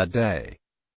a day.